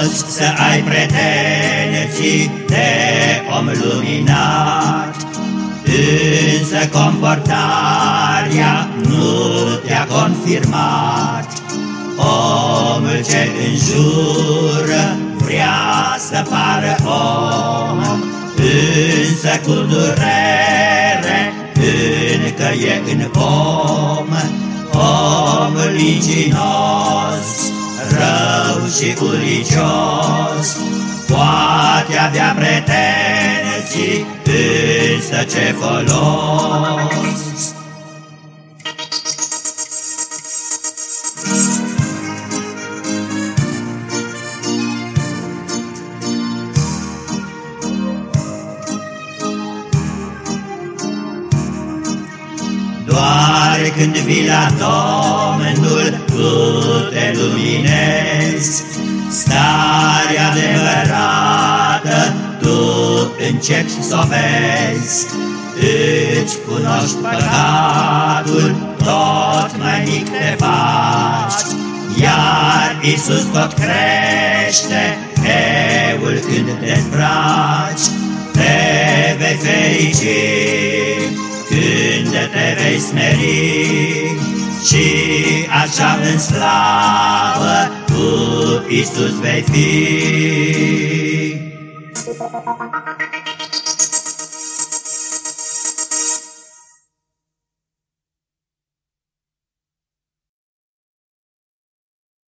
poți să ai pretenții de om luminat, Însă comportarea nu te-a confirmat. Omul ce înjură vrea să pară om, Însă cu durere încă e în om, Omul lincinos, rău și uricios, Poate avea pretenții, însă ce folos? Doar când vii la Domnul, tu te luminezi, Starea adevărată tu începi să o vezi, Îți cunoști păcatul, tot mai mic te faci, Iar Iisus tot crește, eul când te îmbraci, Te vei ferici când te vei smeri, Și așa în slavă tu Iisus vei fi.